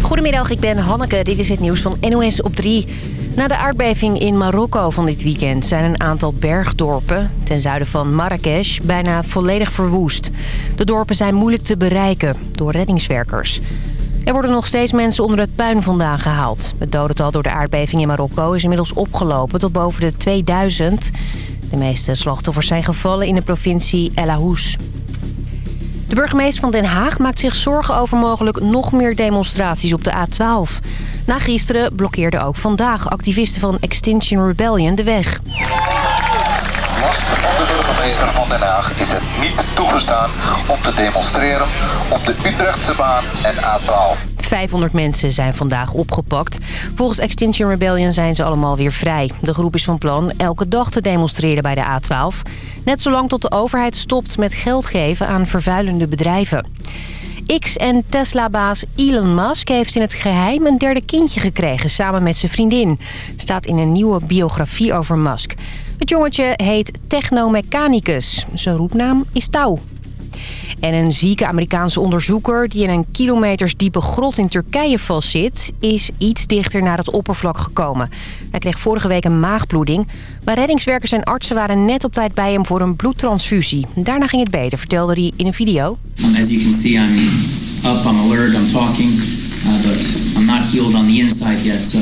Goedemiddag, ik ben Hanneke. Dit is het nieuws van NOS op 3. Na de aardbeving in Marokko van dit weekend zijn een aantal bergdorpen... ten zuiden van Marrakesh bijna volledig verwoest. De dorpen zijn moeilijk te bereiken door reddingswerkers. Er worden nog steeds mensen onder het puin vandaan gehaald. Het dodental door de aardbeving in Marokko is inmiddels opgelopen tot boven de 2000. De meeste slachtoffers zijn gevallen in de provincie El Ahous. De burgemeester van Den Haag maakt zich zorgen over mogelijk nog meer demonstraties op de A12. Na gisteren blokkeerden ook vandaag activisten van Extinction Rebellion de weg. Last van de burgemeester van Den Haag is het niet toegestaan om te demonstreren op de Utrechtse baan en A12. 500 mensen zijn vandaag opgepakt. Volgens Extinction Rebellion zijn ze allemaal weer vrij. De groep is van plan elke dag te demonstreren bij de A12. Net zolang tot de overheid stopt met geld geven aan vervuilende bedrijven. X- en Tesla-baas Elon Musk heeft in het geheim een derde kindje gekregen... samen met zijn vriendin. Staat in een nieuwe biografie over Musk. Het jongetje heet Technomechanicus. Zijn roepnaam is Touw. En een zieke Amerikaanse onderzoeker die in een kilometers diepe grot in Turkije vastzit... is iets dichter naar het oppervlak gekomen. Hij kreeg vorige week een maagbloeding. Maar reddingswerkers en artsen waren net op tijd bij hem voor een bloedtransfusie. Daarna ging het beter, vertelde hij in een video. As you can see, I'm up, I'm alert, I'm talking, uh, but I'm not healed on the inside yet, so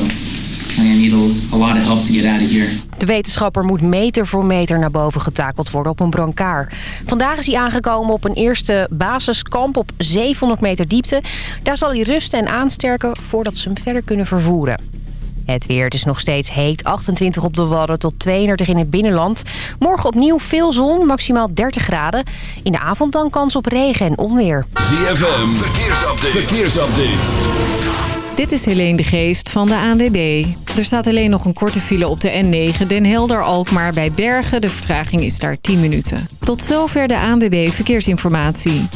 I need a, a lot of help to get out of here. De wetenschapper moet meter voor meter naar boven getakeld worden op een brancard. Vandaag is hij aangekomen op een eerste basiskamp op 700 meter diepte. Daar zal hij rusten en aansterken voordat ze hem verder kunnen vervoeren. Het weer, het is nog steeds heet. 28 op de Wadden tot 32 in het binnenland. Morgen opnieuw veel zon, maximaal 30 graden. In de avond dan kans op regen en onweer. ZFM, verkeersupdate. verkeersupdate. Dit is Helene de Geest van de ANWB. Er staat alleen nog een korte file op de N9 Den Helder-Alkmaar bij Bergen. De vertraging is daar 10 minuten. Tot zover de ANWB Verkeersinformatie.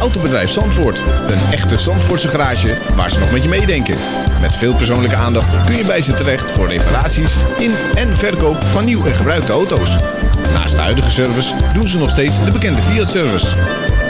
Autobedrijf Zandvoort. Een echte Zandvoortse garage waar ze nog met je meedenken. Met veel persoonlijke aandacht kun je bij ze terecht voor reparaties in en verkoop van nieuw en gebruikte auto's. Naast de huidige service doen ze nog steeds de bekende Fiat-service.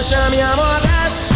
lasciami amore adesso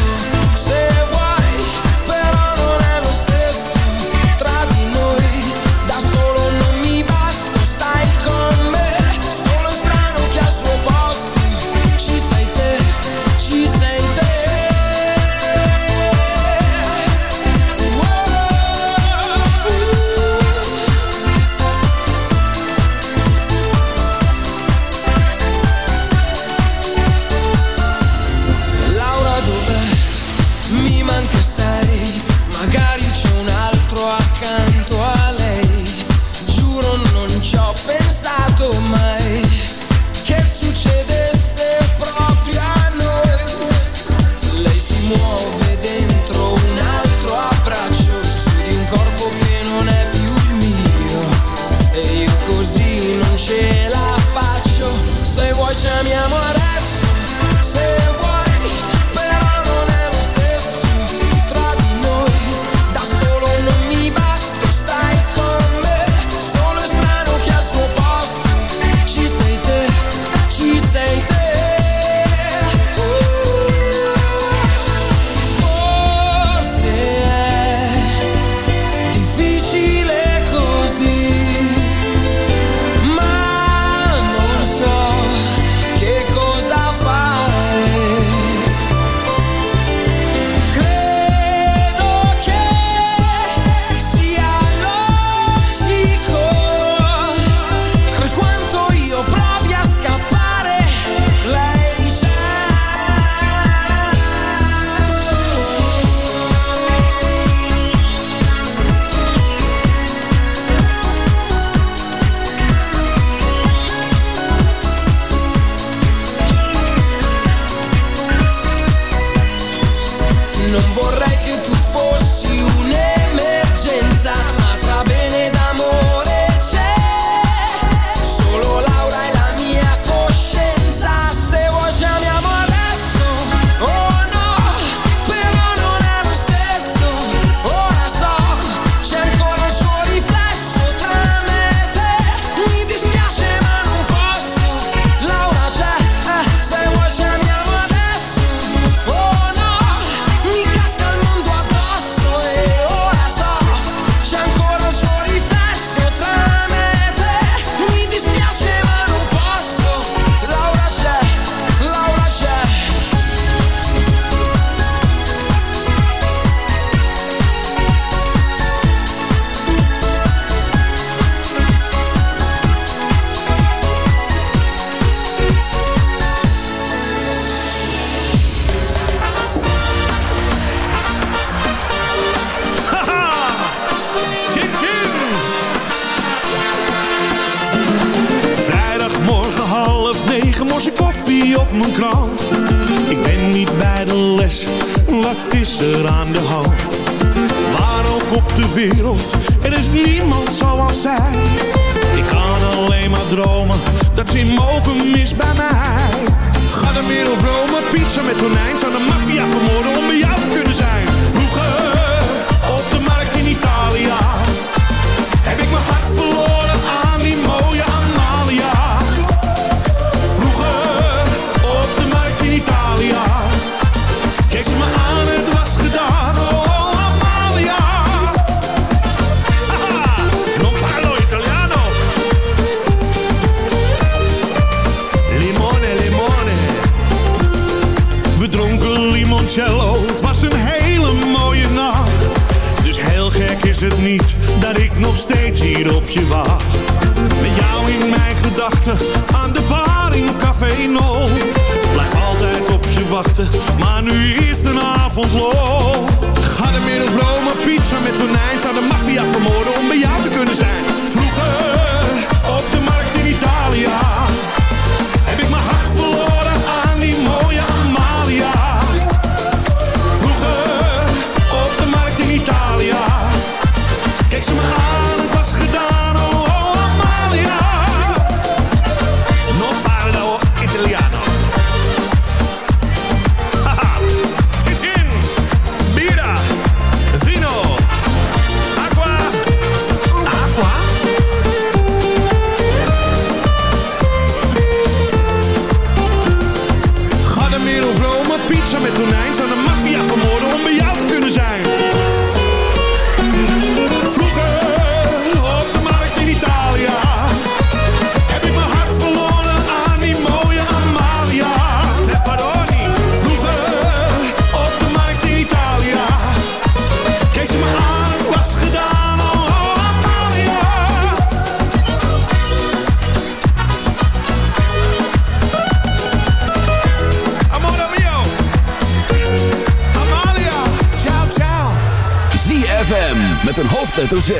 ZFM met een hoofdletter Z.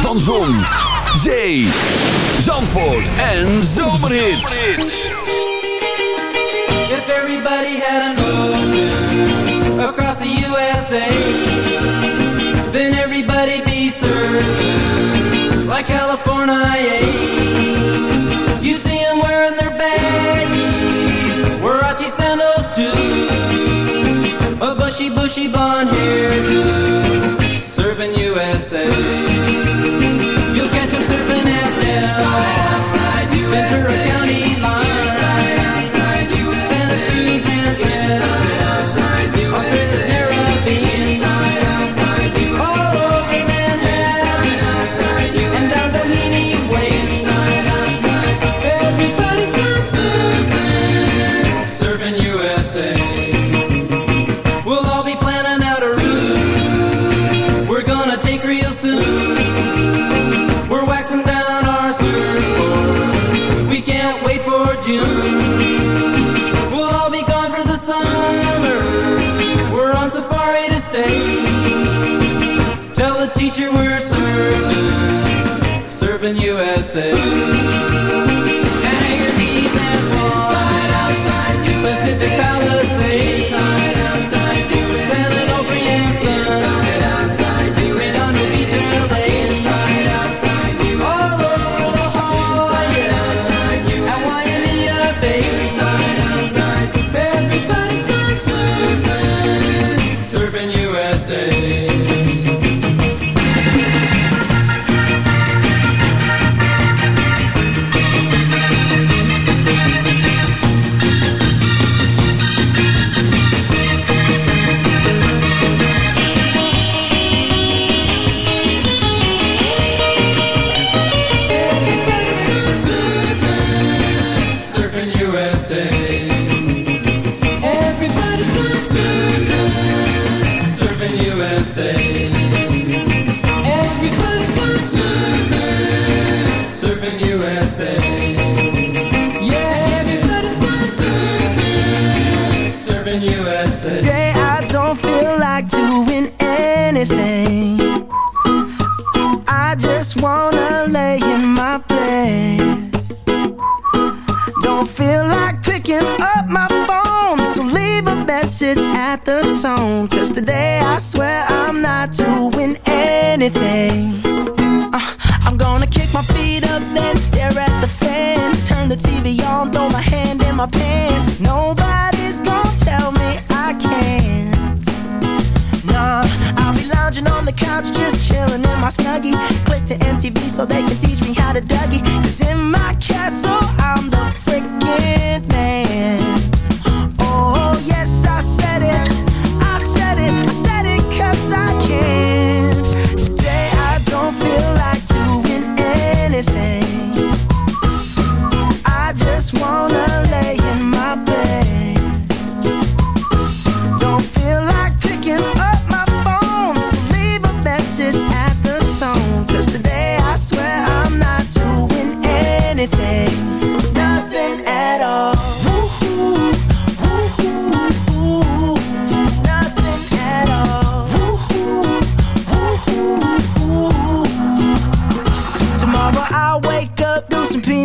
Van Zon, Zee, Zandvoort en Zomerhit. If everybody had an ocean across the USA, then everybody be served like California. You bushy, bushy blonde hair, serving USA. say. Pacific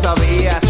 sabías.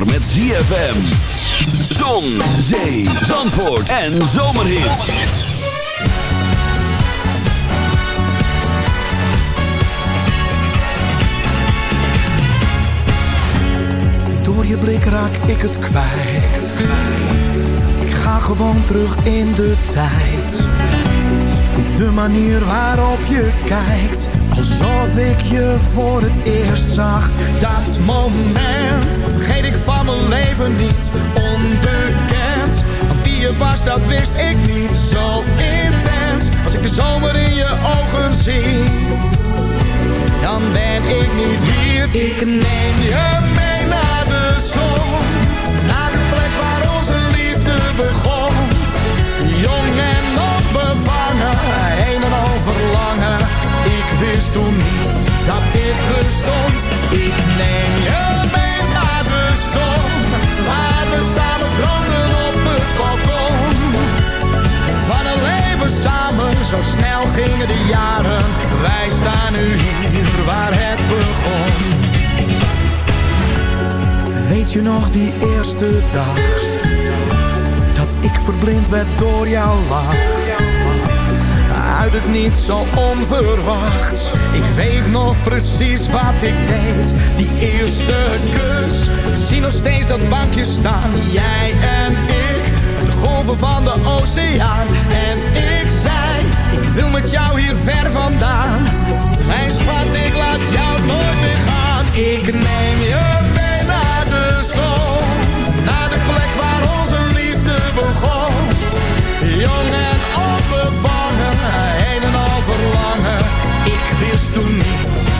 Met ZFM. Zon, zee, zandvoort en zomerhits. Door je blik raak ik het kwijt. Ik ga gewoon terug in de tijd. De manier waarop je kijkt, alsof ik je voor het eerst zag. Dat moment ik van mijn leven niet. Onbekend, van wie je was, dat wist ik niet. Zo intens, als ik de zomer in je ogen zie. Dan ben ik niet hier, ik neem je mee naar de zon. Naar de plek waar onze liefde begon. Jong en onbevangen, een en al verlangen. Ik wist toen niet dat dit bestond. Ik neem je mee naar we samen droomden op het balkon. Van een leven samen, zo snel gingen de jaren. Wij staan nu hier waar het begon. Weet je nog die eerste dag? Dat ik verblind werd door jouw lach. Uit het niet zo onverwachts. Ik weet nog precies wat ik deed. Die eerste kus. Ik zie nog steeds dat bankje staan. Jij en ik. De golven van de oceaan. En ik zei. Ik wil met jou hier ver vandaan. Mijn schat, ik laat jou nooit meer gaan. Ik neem je mee naar de zon. Naar de plek waar onze liefde begon. Jong en onbevangen, een en al verlangen. Ik wist toen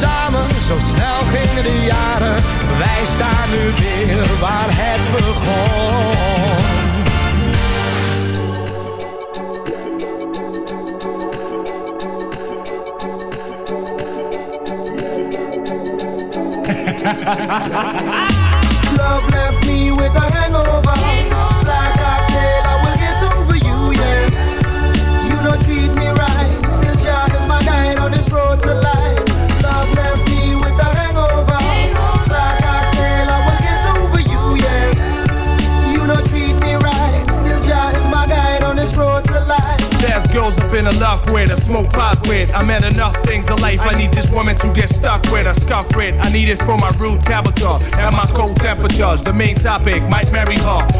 samen, zo snel gingen de jaren. Wij staan nu weer waar het begon. Love left me with a hangover. Been in love with, I smoke pot with. I met enough things in life. I need this woman to get stuck with, a scuff with. I need it for my rude character and my cold temperatures. The main topic might marry her.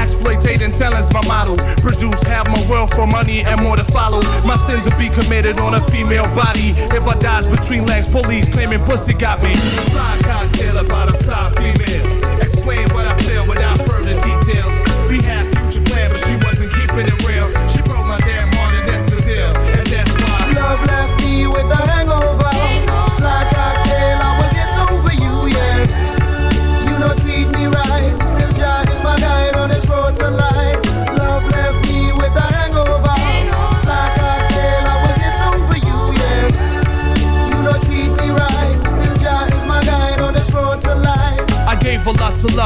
Exploitating talent's my model. Produce half my wealth for money and more to follow. My sins will be committed on a female body. If I dies between legs, police claiming pussy got me. Fly cocktail about a fly female.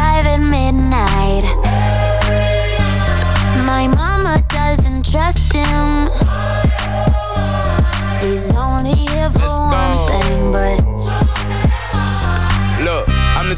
Alive at midnight. My mama doesn't trust him.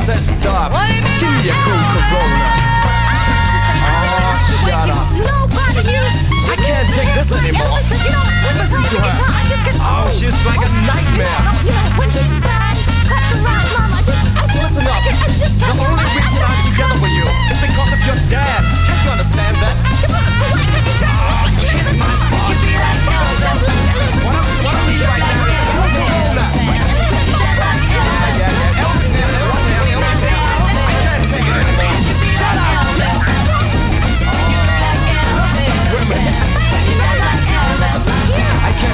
Said stop. Give me a cool Corona. Oh, ah, shut up. I can't take this anymore. Listen to her. Oh, she's like a nightmare. Listen up. The only reason I'm together with you is because of your dad. Can't you understand that? Ah, oh, kiss my butt. What I, what I need right Corona.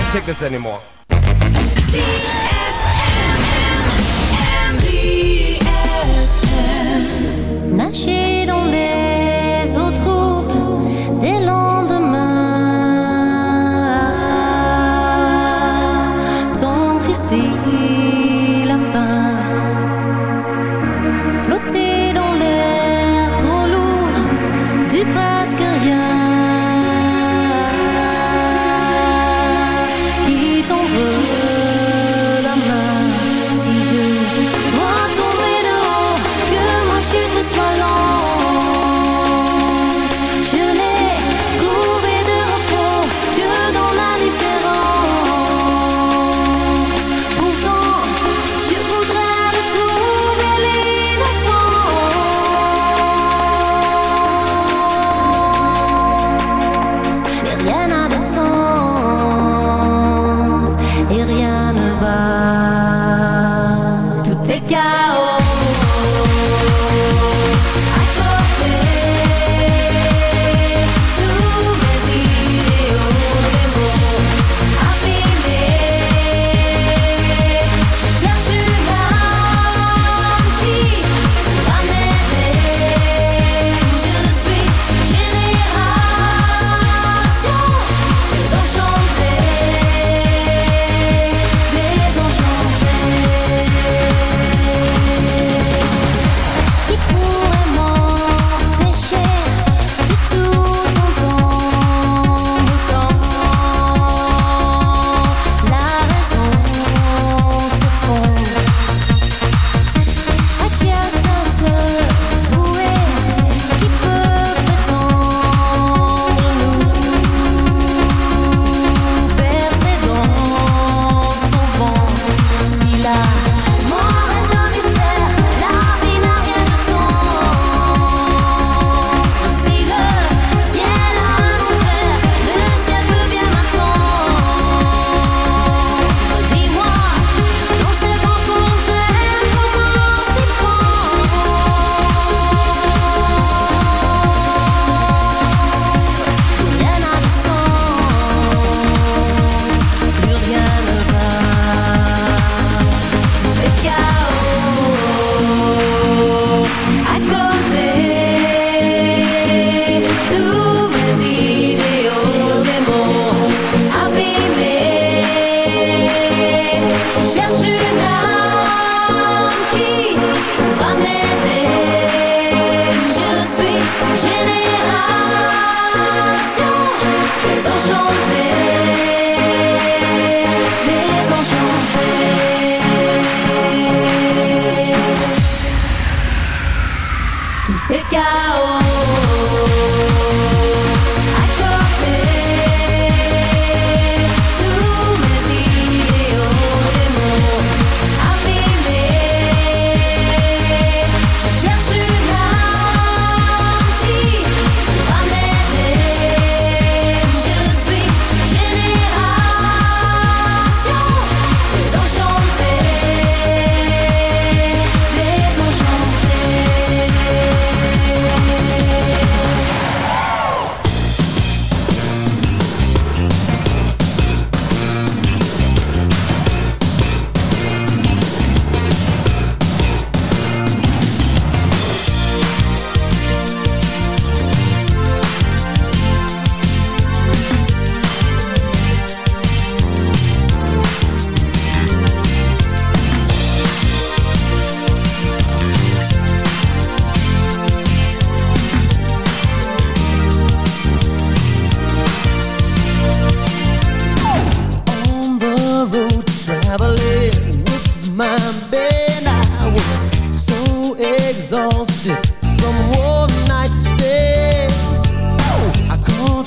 Can't take this anymore. Nager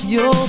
your